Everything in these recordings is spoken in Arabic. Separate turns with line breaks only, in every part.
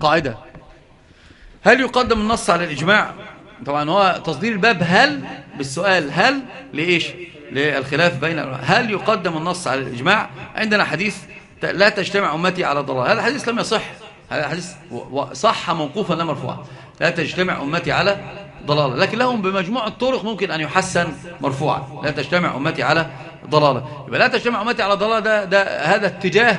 قاعدة. هل يقدم النص على الإجماع؟ طبعا هو تصدير الباب هل بالسؤال هل لإيش؟ للخلاف بين هل يقدم النص على الإجماع؟ عندنا حديث لا تجتمع أمتي على ضلال. هذا الحديث لم يصح. هذا الحديث صح موقوفا لا مرفوعا. لا تجتمع أمتي على ضلالة لكن لهم بمجموع الطرق ممكن أن يحسن مرفوعا. لا تجتمع أمتي على ضلالة يبقى لا تجتمع أمتي على ضلالة ده, ده هذا اتجاه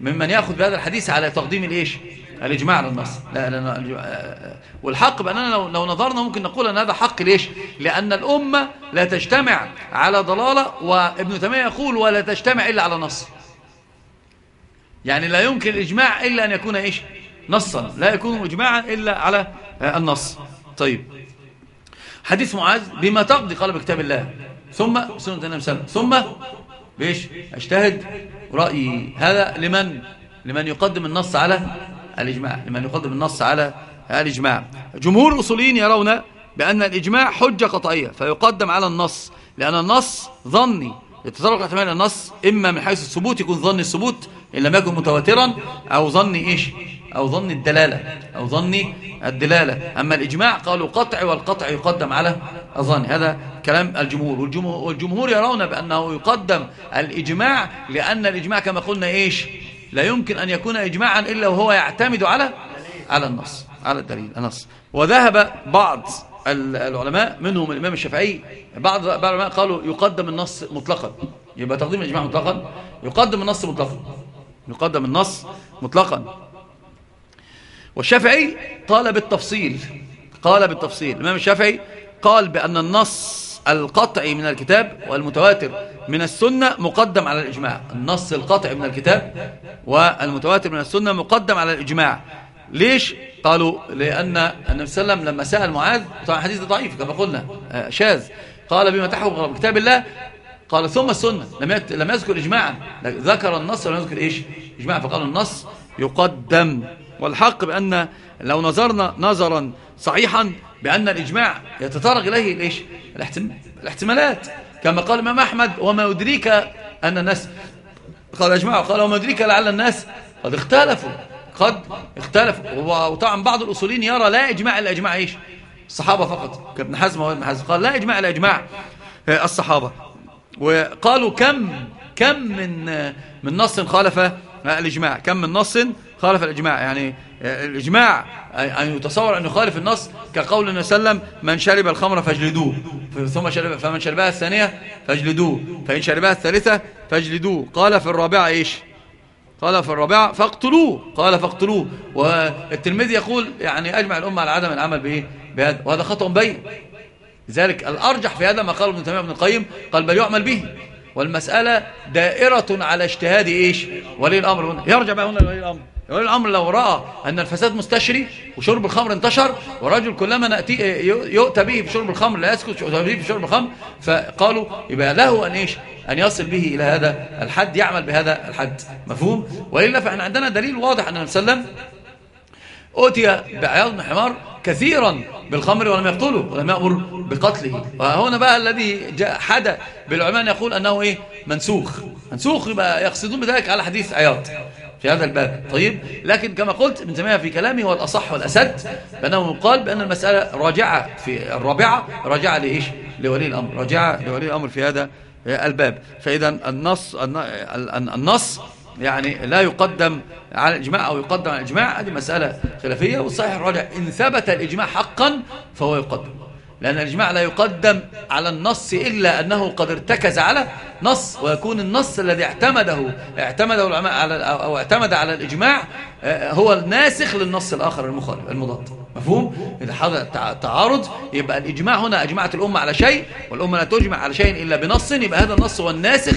ممن يأخذ بهذا الحديث على تقديم الإيش؟ الإجماع على النص لا لا والحق بأننا لو, لو نظرنا ممكن نقول أن هذا حق ليش؟ لأن الأمة لا تجتمع على ضلالة وابن تيمية يقول ولا تجتمع إلا على نص. يعني لا يمكن الإجماع إلا أن يكون إيش؟ نصا. لا يكون إجماعا إلا على النص. طيب. حديث معاذ بما تقضي قال بكتاب الله. ثم سنة النبي صلى ثم بيش أجتهد رأيي. هذا لمن؟ لمن يقدم النص على الإجماع لمن يقدم النص على الإجماع. جمهور الأصوليين يرون بأن الإجماع حجة قطعية فيقدم على النص لأن النص ظني. يتطرق احتمال النص إما من حيث الثبوت يكون ظني الثبوت إن لم يكن متواترا أو ظني إيش؟ أو ظني الدلالة أو ظني الدلالة. أما الإجماع قالوا قطع والقطع يقدم على الظن. هذا كلام الجمهور. والجمهور يرون بأنه يقدم الإجماع لأن الإجماع كما قلنا إيش؟ لا يمكن أن يكون إجماعا إلا وهو يعتمد على على النص على الدليل النص. وذهب بعض العلماء منهم الإمام الشافعي بعض العلماء قالوا يقدم النص مطلقا. يبقى تقديم الإجماع مطلقا؟ يقدم النص مطلقا. يقدم النص مطلقا. والشافعي قال بالتفصيل قال بالتفصيل. الإمام الشافعي قال بأن النص القطعي من الكتاب والمتواتر من السنة مقدم على الإجماع. النص القطعي من الكتاب والمتواتر من السنة مقدم على الإجماع. ليش؟ قالوا لأن النبي صلى الله عليه وسلم لما سأل معاذ طبعا حديث ضعيف كما قلنا آه، شاذ. قال بما تحكم كتاب الله قال ثم السنة لم لم يذكر إجماعا. ذكر النص ولم يذكر إيش؟ إجماع فقالوا النص يقدم. والحق بأن لو نظرنا نظرا صحيحا بأن الإجماع يتطرق إليه الإيش الاحتمالات. كما قال الإمام أحمد وما يدريك أن الناس قال أجمعوا قال وما يدريك لعل الناس قد اختلفوا قد اختلفوا. وطبعا بعض الأصولين يرى لا إجماع إلا إجماع إيش؟ الصحابة فقط. كابن حزم وابن حزم قال لا إجماع إلا إجماع الصحابة. وقالوا كم كم من من نص خالف الإجماع كم من نص خالف الإجماع. يعني الإجماع أن يتصور أن يخالف النص كقول النبي صلى الله عليه وسلم من شرب الخمر فاجلدوه. ثم شرب فمن شربها الثانية فاجلدوه. فإن شربها الثالثة فاجلدوه. قال في الرابعة إيش؟ قال في الرابعة فاقتلوه. قال فاقتلوه. والترمذي يقول يعني أجمع الأمة على عدم العمل بإيه بهذا وهذا خطأ بين. لذلك الأرجح في هذا ما قال ابن تيمية بن القيم قال بل يعمل به. والمسألة دائرة على اجتهاد إيش؟ ولي الأمر. هنا يرجع بقى هنا لولي الأمر. ولي الأمر لو رأى أن الفساد مستشري وشرب الخمر انتشر ورجل كلما نأتي يؤتى به في شرب الخمر لا يسكت به في شرب الخمر فقالوا يبقى له أن إيش؟ أن يصل به إلى هذا الحد يعمل بهذا الحد. مفهوم؟ وإلا فإحنا عندنا دليل واضح أن النبي صلى الله عليه وسلم أوتي بعياض بن حمار كثيرا بالخمر ولم يقتله ولم يأمر بقتله. وهنا بقى الذي جاء حدا بالعلماء يقول أنه إيه؟ منسوخ. منسوخ يبقى يقصدون بذلك على حديث عياض. في هذا الباب. طيب لكن كما قلت ابن تيميه في كلامه هو الأصح والأسد بأنه قال بأن المسألة راجعة في الرابعة راجعة لإيش؟ لولي الأمر راجعة لولي الأمر في هذا الباب. فإذا النص النص يعني لا يقدم على الإجماع أو يقدم على الإجماع هذه مسألة خلافية والصحيح الراجع إن ثبت الإجماع حقا فهو يقدم. لأن الإجماع لا يقدم على النص إلا أنه قد ارتكز على نص ويكون النص الذي اعتمده اعتمده العلماء على أو اعتمد على الإجماع آه، هو الناسخ للنص الآخر المخالف المضاد مفهوم؟ إذا حصل تعارض يبقى الإجماع هنا أجمعت الأمة على شيء والأمة لا تجمع على شيء إلا بنص يبقى هذا النص هو الناسخ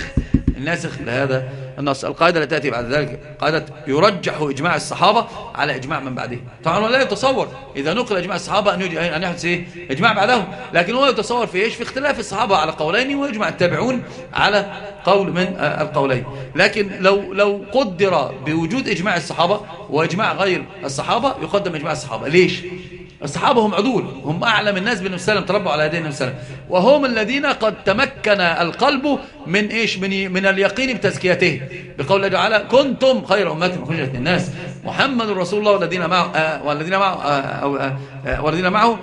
الناسخ لهذا النص القاعدة التي تأتي بعد ذلك قاعدة يرجح إجماع الصحابة على إجماع من بعده. طبعا لا يتصور إذا نقل إجماع الصحابة أن أن يحدث إيه؟ إجماع بعدهم. لكن هو يتصور في إيش؟ في اختلاف الصحابة على قولين ويجمع التابعون على قول من القولين. لكن لو لو قدر بوجود إجماع الصحابة وإجماع غير الصحابة يقدم إجماع الصحابة. ليش؟ الصحابة هم عدول هم أعلم الناس بالنبي صلى الله عليه وسلم تربوا على يدين النبي صلى الله عليه وسلم. وهم الذين قد تمكن القلب من إيش؟ من, من اليقين بتزكيته. بقول الله تعالى كنتم خير أمة خرجت للناس. محمد رسول الله والذين معه آه والذين معه آه أو آه, آه والذين معه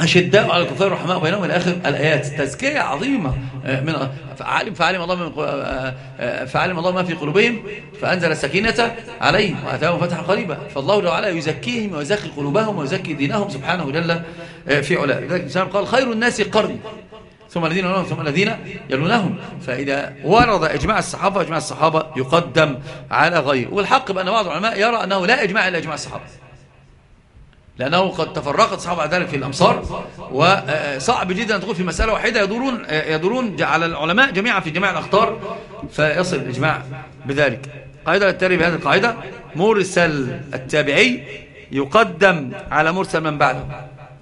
أشداء على الكفار رحماء بينهم إلى آخر الآيات. تزكية عظيمة. آه، من فعلم فعلم الله من آه، آه، فعلم الله ما في قلوبهم فأنزل السكينة عليهم وأتاهم فتحا قريبا. فالله جل وعلا يزكيهم ويزكي قلوبهم ويزكي دينهم سبحانه جل في علاه. لذلك قال خير الناس قرن ثم الذين يلونهم ثم الذين يلونهم. فإذا ورد إجماع الصحابة إجماع الصحابة يقدم على غيره. والحق بأن بعض العلماء يرى أنه لا إجماع إلا إجماع الصحابة. لأنه قد تفرقت الصحابة على ذلك في الأمصار وصعب جدا أن تقول في مسألة واحدة. يدورون, يدورون على العلماء جميعا في جميع الأخطار فيصل الإجماع بذلك. قاعدة التالي بهذه القاعدة مرسل التابعي يقدم على مرسل من بعده.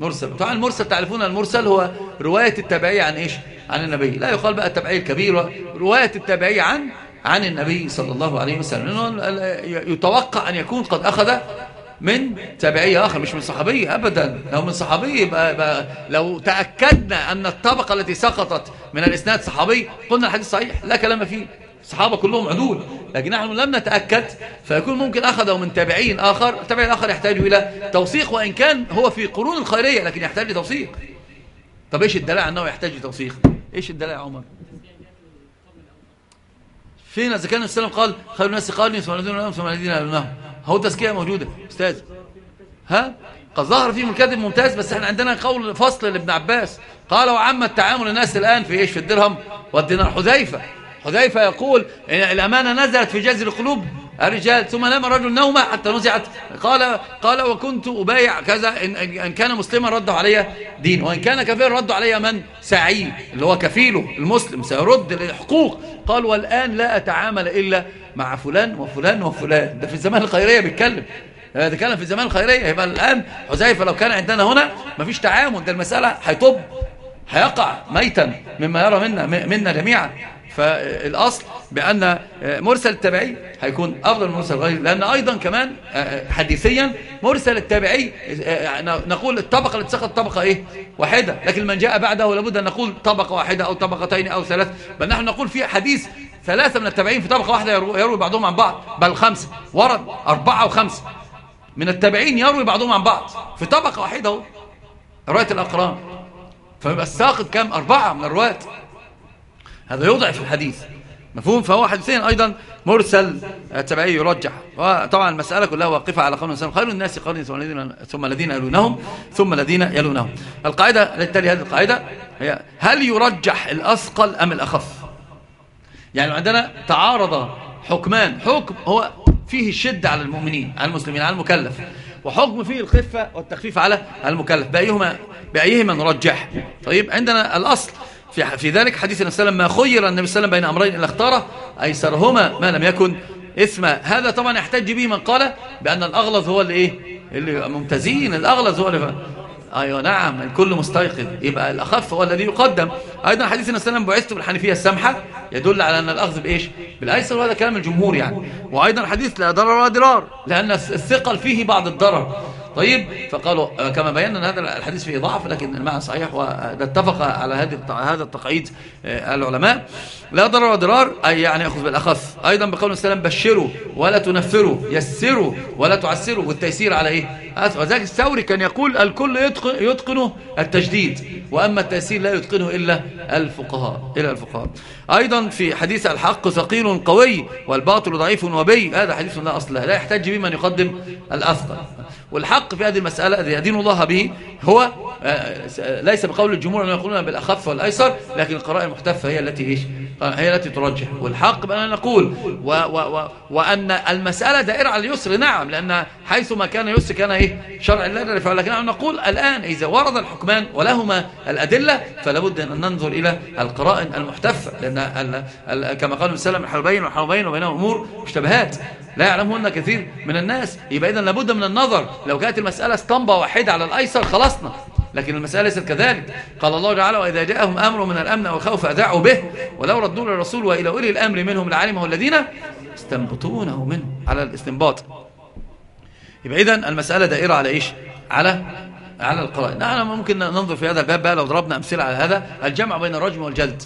مرسل. طبعا المرسل تعرفون المرسل هو رواية التابعية عن إيش؟ عن النبي. لا يقال بقى التابعية الكبيرة رواية التابعية عن عن النبي صلى الله عليه وسلم. يتوقع أن يكون قد أخذ من تابعي آخر مش من صحابي أبدا. لو من صحابي يبقى, يبقى لو تأكدنا أن الطبقة التي سقطت من الإسناد صحابي قلنا الحديث صحيح لا كلام فيه. الصحابة كلهم عدول. لكن نحن لم نتأكد فيكون ممكن أخذه من تابعين آخر. التابعي الآخر يحتاج إلى توثيق وإن كان هو في قرون الخيرية لكن يحتاج لتوثيق. طب إيش الدلاء أنه يحتاج لتوثيق؟ إيش الدلاء يا عمر؟ فين إذا كان السلام قال خير الناس قالني ثم الذين لهم ثم الذين لهم هو تزكية موجودة. أستاذ ها؟ قد ظهر فيهم الكذب ممتاز بس إحنا عندنا قول فصل لابن عباس. قال وعم التعامل الناس الآن في إيش؟ في الدرهم والدينار. حذيفة حذيفة يقول الأمانة نزلت في جذر القلوب الرجال ثم نام الرجل نومة حتى نزعت. قال قال وكنت أبايع كذا إن, إن كان مسلما ردوا علي دين وإن كان كفير ردوا علي من؟ سعيد اللي هو كفيله المسلم سيرد الحقوق قال والآن لا أتعامل إلا مع فلان وفلان وفلان. ده في الزمان الخيرية بيتكلم. ده كان في الزمان الخيرية. يبقى الآن حذيفة لو كان عندنا هنا مفيش تعامل ده المسألة هيطب هيقع ميتا مما يرى منا, منا جميعا. فالأصل بأن مرسل التابعي هيكون أفضل من مرسل الغير لأن أيضا كمان حديثيا مرسل التابعي نقول الطبقة اللي تسقط طبقة إيه؟ واحدة لكن من جاء بعده لابد أن نقول طبقة واحدة أو طبقتين أو ثلاث بل نحن نقول في حديث ثلاثة من التابعين في طبقة واحدة يروي بعضهم عن بعض بل خمسة ورد أربعة وخمسة من التابعين يروي بعضهم عن بعض. في طبقة واحدة رواية الأقران. فيبقى الساقط كام؟ أربعة من الرواية هذا يضعف الحديث. مفهوم؟ فهو حديثين أيضا مرسل التبعي يرجح. وطبعا المسألة كلها واقفة على قول الإنسان خير الناس قرن ثم الذين يلونهم ثم الذين يلونهم. القاعدة للتالي هذه القاعدة هي هل يرجح الأثقل أم الأخف؟ يعني عندنا تعارض حكمان حكم هو فيه الشدة على المؤمنين على المسلمين على المكلف. وحكم فيه الخفة والتخفيف على المكلف. بأيهما, بأيهما نرجح؟ طيب عندنا الأصل. في, في ذلك حديث النبي صلى الله عليه وسلم ما خير النبي صلى الله عليه وسلم بين أمرين إلا اختاره أيسرهما ما لم يكن إثما. هذا طبعا يحتج به من قال بأن الأغلظ هو اللي إيه؟ اللي ممتازين الأغلظ هو اللي أيوة نعم الكل مستيقظ يبقى الأخف هو الذي يقدم. أيضا حديث النبي صلى الله عليه وسلم بعثت بالحنفية السمحة يدل على أن الأخذ بإيش؟ بالأيسر وهذا كلام الجمهور يعني. وأيضا حديث لا ضرر ولا ضرار لأن الثقل فيه بعض الضرر. طيب فقالوا آه، كما بينا هذا الحديث فيه ضعف لكن المعنى صحيح واتفق على هذا التقعيد آه، العلماء. لا ضرر ولا ضرار أي يعني يأخذ بالأخف. أيضا بقول السلام بشروا ولا تنفروا يسروا ولا تعسروا والتيسير على إيه؟ وذلك الثوري كان يقول الكل يتقن يتقنه التجديد وأما التيسير لا يتقنه إلا الفقهاء إلا الفقهاء. أيضا في حديث الحق ثقيل قوي والباطل ضعيف وبي هذا حديث لا أصل لا يحتاج به من يقدم الأثقل. والحق في هذه المسألة الذي يدين الله به هو آه، ليس بقول الجمهور أن يقولون بالأخف والأيسر لكن القراءة المحتفة هي التي إيش؟ هي التي ترجح. والحق بأننا نقول و و و وأن المسألة دائرة على اليسر نعم لأن حيث ما كان يسر كان إيه؟ شرع الله رفع لكن نقول الآن إذا ورد الحكمان ولهما الأدلة فلا بد أن ننظر إلى القرائن المحتفة لأن كما قال وسلم الحربين والحربين وبينهم أمور مشتبهات. لا يعلمهن كثير من الناس. يبقى إذن لابد من النظر لو كانت المسألة اسطمبة واحدة على الأيسر خلصنا. لكن المسألة ليست كذلك. قال الله تعالى وإذا جاءهم أمر من الأمن أو الخوف أذاعوا به ولو ردوا للرسول وإلى أولي الأمر منهم لعلمه الذين استنبطونه منه. على الاستنباط. يبقى إذن المسألة دائرة على إيش؟ على على القرائن نحن ممكن ننظر في هذا الباب بقى لو ضربنا أمثلة على هذا. الجمع بين الرجم والجلد.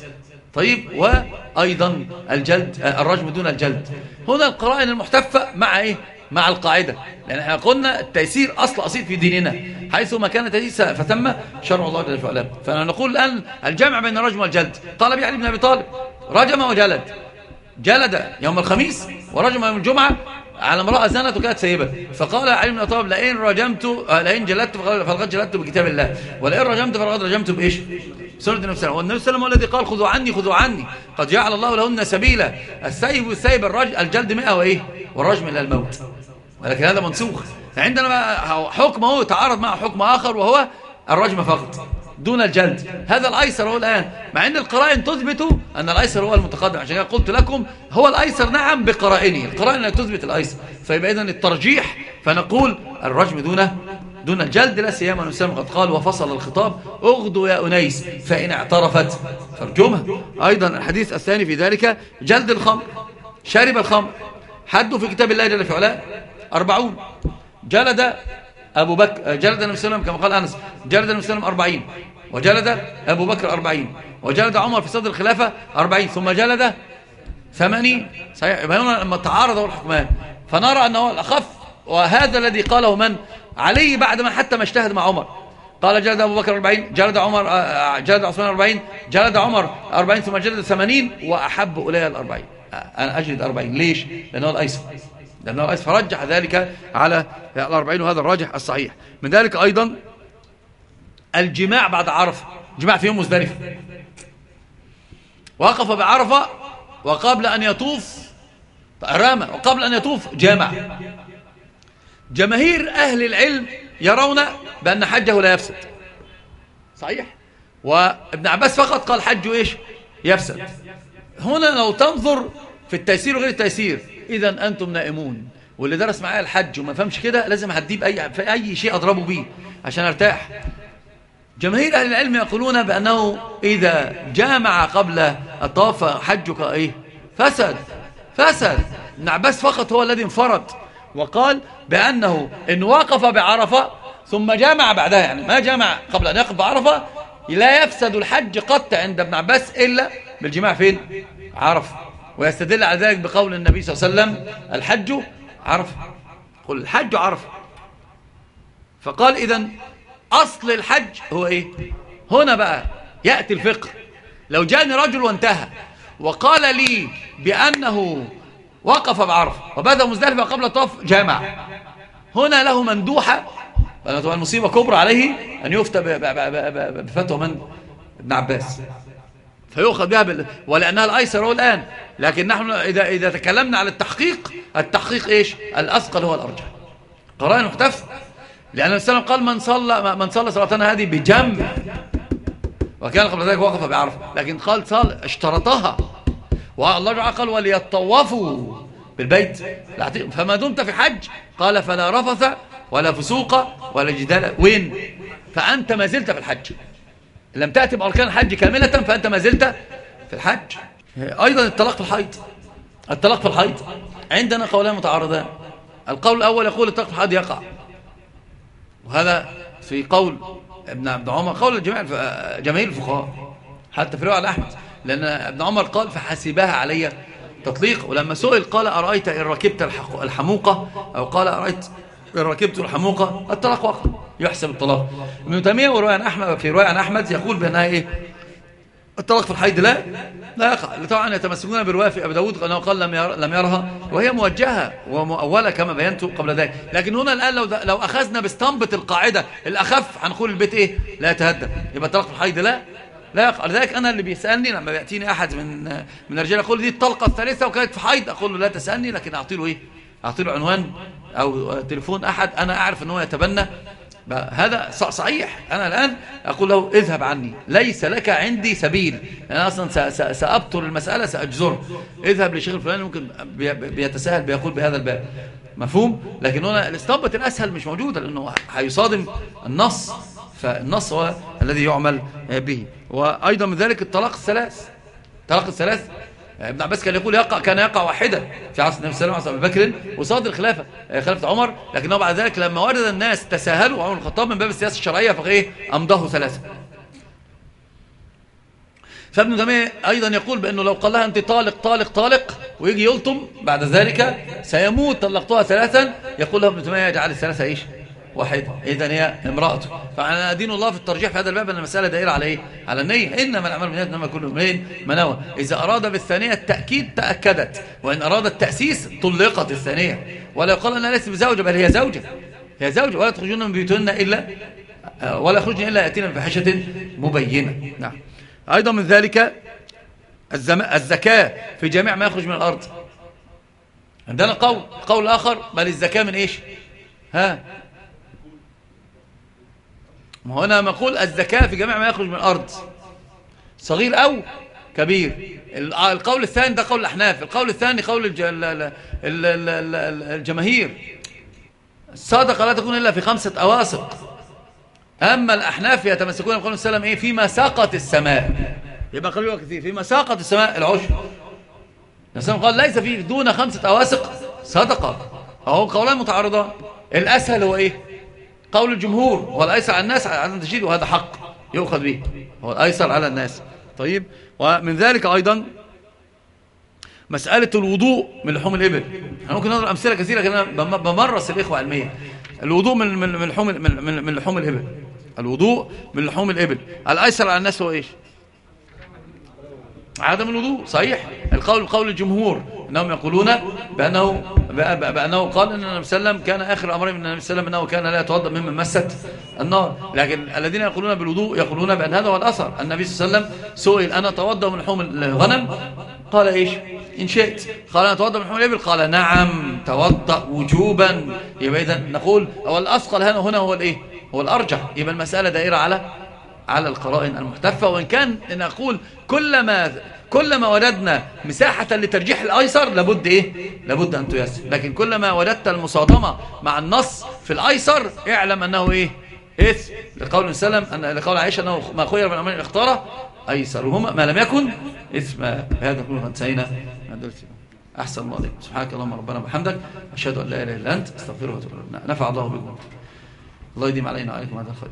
طيب وأيضا الجلد الرجم دون الجلد. هنا القرائن المحتفة مع إيه؟ مع القاعدة. لأن إحنا قلنا التيسير أصل أصيل في ديننا. حيث ما كان تيسير فتم شرع الله جل وعلا. فنقول الآن الجمع بين الرجم والجلد. قال بي علي بن أبي طالب رجم وجلد. جلد يوم الخميس ورجم يوم الجمعة على امرأة زنت وكانت سيبة. فقال علي بن طالب لئن رجمت لئن جلدت فلقد جلدت بكتاب الله. ولئن رجمت فلقد رجمت بإيش؟ سنة النبي صلى الله عليه وسلم. والنبي صلى الله عليه وسلم الذي قال خذوا عني خذوا عني. قد جعل الله لهن سبيلا. السيب والسيب الرجل الجلد 100 وإيه؟ والرجم إلى الموت. ولكن هذا منسوخ. عندنا حكم هو تعارض مع حكم آخر وهو الرجم فقط دون الجلد. هذا الأيسر هو الآن. مع أن القرائن تثبت أن الأيسر هو المتقدم. عشان قلت لكم هو الأيسر نعم بقرائنه. القرائن لا تثبت الأيسر. فيبقى إذن الترجيح فنقول الرجم دون دون الجلد لا سيما نسلم قد قال وفصل الخطاب أغدوا يا أنيس فإن اعترفت. فارجمها أيضا الحديث الثاني في ذلك جلد الخمر شارب الخمر حد في كتاب الله جل في علاه. أربعون. جلد أبو بكر جلد النبي صلى الله عليه وسلم كما قال أنس جلد النبي صلى الله عليه وسلم أربعين. وجلد أبو بكر أربعين. وجلد عمر في صدر الخلافة أربعين. ثم جلد ثمانين. صحيح يبقى هنا لما تعارض الحكمان فنرى أنه الأخف وهذا الذي قاله من؟ علي بعد ما حتى ما اجتهد مع عمر. قال جلد أبو بكر 40 جلد عمر آه، جلد عثمان 40 جلد عمر 40 ثم جلد 80 وأحب إلي الأربعين. أنا أجلد 40 ليش؟ لأنه الأيسر. لأنه فرجح ذلك على الأربعين وهذا الراجح الصحيح. من ذلك أيضا الجماع بعد عرفة. جماع في يوم مزدلفة. وقف بعرفة وقبل أن يطوف رامى وقبل أن يطوف جامع. جماهير أهل العلم يرون بأن حجه لا يفسد. صحيح؟ وابن عباس فقط قال حجه إيش؟ يفسد. هنا لو تنظر في التيسير وغير التيسير إذا أنتم نائمون. واللي درس معايا الحج وما فهمش كده لازم هديه بأي في أي شيء أضربه بيه عشان أرتاح. جماهير أهل العلم يقولون بأنه إذا جامع قبل الطواف حجك إيه؟ فسد. فسد. ابن عباس فقط هو الذي انفرد. وقال بأنه إن وقف بعرفة ثم جامع بعدها يعني ما جامع قبل أن يقف بعرفة لا يفسد الحج قط عند ابن عباس إلا بالجماع فين؟ عرفة. ويستدل على ذلك بقول النبي صلى الله عليه وسلم الحج عرفة قل الحج عرفة فقال إذن أصل الحج هو إيه؟ هنا بقى يأتي الفقه. لو جاني رجل وانتهى وقال لي بأنه وقف بعرفة وبدأ مزدلفة قبل الطواف جامع هنا له مندوحة طبعا المصيبة كبرى عليه أن يفتى بفتوى من ابن عباس. فيؤخذ بها بال... ولأنها الأيسر هو الآن. لكن نحن إذا, إذا تكلمنا على التحقيق التحقيق إيش؟ الأثقل هو الأرجح. قرائن مختف لأن السلام قال من صلى من صلى صلاتنا هذه بجنب. وكان قبل ذلك وقف بعرفة. لكن قال صال اشترطها. والله تعالى قال وليطوفوا بالبيت. فما دمت في حج. قال فلا رفث ولا فسوق ولا جدال. وين؟ فأنت ما زلت في الحج. لم تأتي بأركان الحج كاملة فأنت ما زلت في الحج. أيضا الطلاق في الحيض. الطلاق في الحيض عندنا قولان متعارضان. القول الأول يقول الطلاق في الحيض يقع. وهذا في قول ابن عبد عمر قول جميع جماهير الفقهاء حتى في رواية أحمد. لأن ابن عمر قال فحسبها علي تطليق. ولما سئل قال أرأيت إن ركبت الحموقة؟ أو قال أرأيت ركبت الحموقة الطلاق وقع يحسب الطلاق. ابن تيمية ورواية عن أحمد في رواية عن أحمد يقول بأنها إيه؟ الطلاق في الحيض لا لا يقع. طبعا يتمسكون برواية في أبي داود أنه قال لم, ير لم يرها. وهي موجهة ومؤولة كما بينت قبل ذلك. لكن هنا الآن لو, لو أخذنا باستنبط القاعدة الأخف هنقول البيت إيه؟ لا يتهدم. يبقى الطلاق في الحيض لا لا يقع. لذلك أنا اللي بيسألني لما بيأتيني أحد من من الرجال يقول دي الطلقة الثالثة وكانت في حيض. أقول له لا تسألني لكن أعطي له إيه؟ أعطي له عنوان أو تليفون أحد أنا أعرف أنه يتبنى. هذا صحيح. أنا الآن أقول له اذهب عني. ليس لك عندي سبيل. أنا أصلا سأبطل المسألة سأجزر. اذهب لشيخ الفلاني ممكن بيتساهل بيقول بهذا الباب. مفهوم؟ لكن هنا الاستنبط الأسهل مش موجودة لأنه هيصادم النص. فالنص هو الذي يعمل به. وأيضا من ذلك الطلاق الثلاث. طلاق الثلاث ابن عباس كان يقول يقع كان يقع واحدا في عصر النبي صلى الله عليه وسلم بكر وصاد الخلافة آه، خلافة عمر. لكنه بعد ذلك لما ورد الناس تساهلوا عمر الخطاب من باب السياسة الشرعية فإيه أمضاه ثلاثة. فابن تيمية أيضا يقول بأنه لو قال لها أنت طالق طالق طالق ويجي يلطم بعد ذلك سيموت طلقتها ثلاثا. يقول له ابن تيمية يجعل الثلاثة إيش؟ واحدة إذا هي امرأته. فأنا أدين الله في الترجيح في هذا الباب أن المسألة دائرة على إيه؟ على النية. إنما الأعمال بالنيات إنما كل امرئ ما نوى إذا أراد بالثانية التأكيد تأكدت. وإن أراد التأسيس طلقت الثانية. ولا يقال أنها ليست بزوجة بل هي زوجة. هي زوجة. ولا تخرجون من بيوتهن إلا ولا يخرجن إلا يأتينا بفحشة مبينة. نعم. أيضا من ذلك الزكاة في جميع ما يخرج من الأرض. عندنا قول. قول آخر. بل الزكاة من إيش؟ ها؟ ما هنا نقول الزكاة في جميع ما يخرج من الأرض. صغير أو كبير. القول الثاني ده قول الأحناف. القول الثاني قول الجماهير. الصادقة لا تكون إلا في خمسة أواسق أما الأحناف يتمسكون بقول السلام إيه؟ فيما ساقت السماء. يبقى قالوا كثير. فيما ساقت السماء العشر السلام قال ليس في دون خمسة أواسق صدقة. أهو قولان متعارضان. الأسهل هو إيه؟ قول الجمهور هو الأيسر على الناس على التشديد وهذا حق يؤخذ به. هو الأيسر على الناس. طيب ومن ذلك أيضا مسألة الوضوء من لحوم الإبل. إحنا ممكن نضرب أمثلة كثيرة كنا بمرس الإخوة علميا الوضوء من من من لحوم من, من لحوم الإبل. الوضوء من لحوم الإبل. الأيسر على الناس هو إيش؟ عدم الوضوء صحيح. القول قول الجمهور. انهم يقولون بانه بأنه قال إن النبي صلى الله عليه وسلم كان آخر امرين من النبي صلى الله عليه وسلم أنه كان لا يتوضأ ممن مست النار. لكن الذين يقولون بالوضوء يقولون بأن هذا هو الأثر. النبي صلى الله عليه وسلم سئل أنا أتوضأ من لحوم الغنم؟ قال إيش؟ إن شئت. قال أنا أتوضأ من لحوم الإبل؟ قال نعم توضأ وجوبا. يبقى اذا نقول هو الأثقل هنا هنا هو الإيه؟ هو الأرجح. يبقى المسألة دائرة على على القرائن المحتفة. وإن كان نقول كلما كلما وجدنا مساحة لترجيح الأيسر لابد إيه؟ لابد أن تيسر. لكن كلما وجدت المصادمة مع النص في الأيسر اعلم أنه إيه؟ إثم. لقول سلم أن لقول عائشة أنه ما خير من أمرين اختاره أيسرهما ما لم يكن إثم. هذا كله انتهينا أحسن الله عليكم سبحانك اللهم ربنا وبحمدك. أشهد أن لا إله إلا أنت. استغفره وأتوب نفع الله بكم. الله يديم علينا وعليكم هذا الخير.